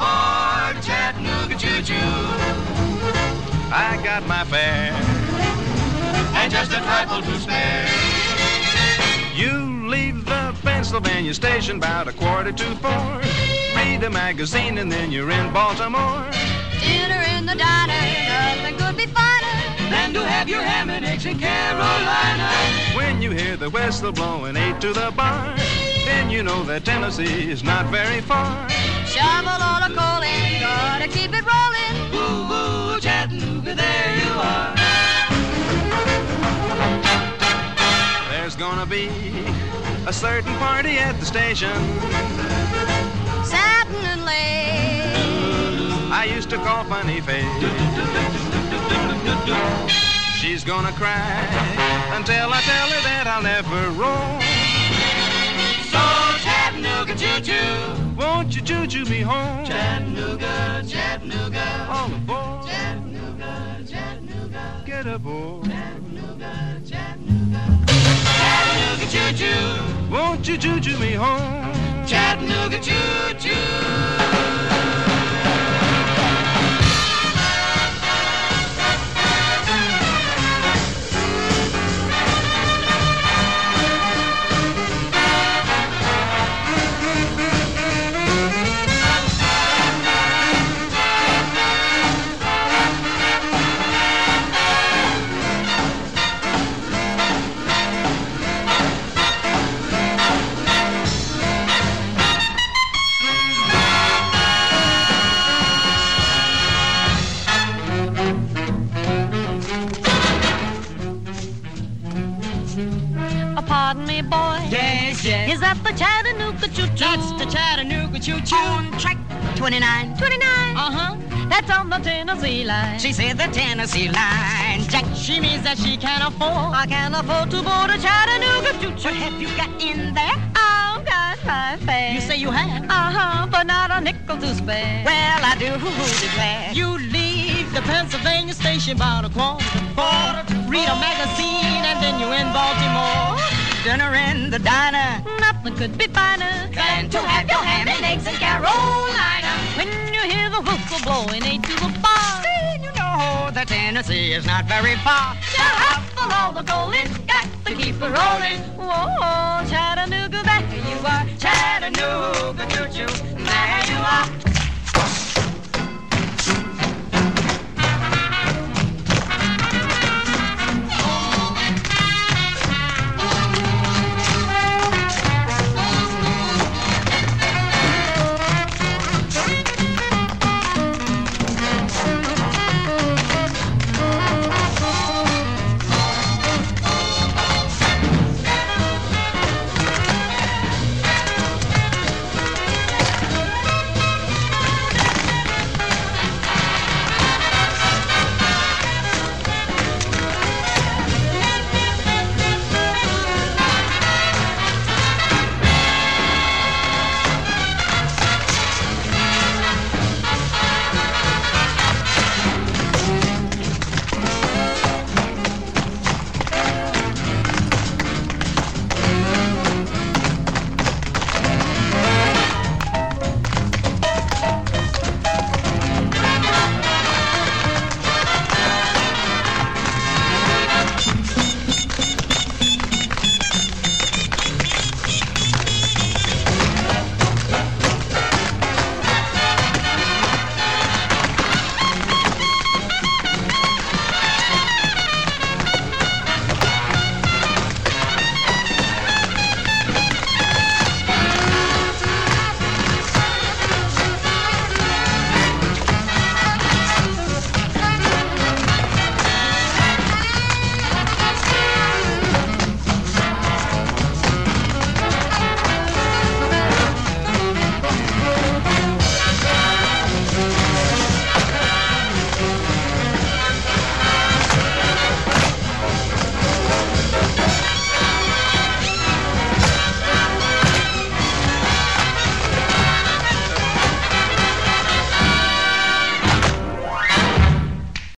board Chattanooga Choo Choo? I got my fare and just a trifle to spare. You leave the Pennsylvania station about a quarter to four. Read a magazine and then you're in Baltimore. Dinner in the diner, nothing could be finer than to have your ham and eggs in Carolina. When you hear the whistle blowing eight to the bar, then you know that Tennessee is not very far. Shovel all the coal in, gotta keep it rolling. Woo woo, Chattanooga, there you are. There's gonna be a certain party at the station. Satin and lace. I used to call Funny Face. She's gonna cry until I tell her that I'll never roam. So Chattanooga choo-choo, won't you choo-choo me home? Chattanooga, Chattanooga, all aboard. Chattanooga, Chattanooga, get aboard. Chattanooga, Chattanooga, Chattanooga choo-choo, won't you choo-choo me home? Chattanooga choo-choo. Yes, yes. Is that the Chattanooga choo-choo? That's the Chattanooga choo-choo. On track 29. 29. Uh-huh. That's on the Tennessee line. She said the Tennessee line. Jack, she means that she can't afford. I can't afford to board a Chattanooga choo-choo. What have you got in there? I've got my fare. You say you have? Uh-huh, but not a nickel to spare. Well, I do declare. You leave the Pennsylvania station about a quarter to four. Read a magazine and then you're in Baltimore. Dinner in the diner. Nothing could be finer Than to have your ham and eggs in Carolina. when you hear the whistle blowing eight to the bar. Then you know that Tennessee is not very far. Shuffle all the gold in, got to keep it rolling. Whoa, Chattanooga, there you are. Chattanooga,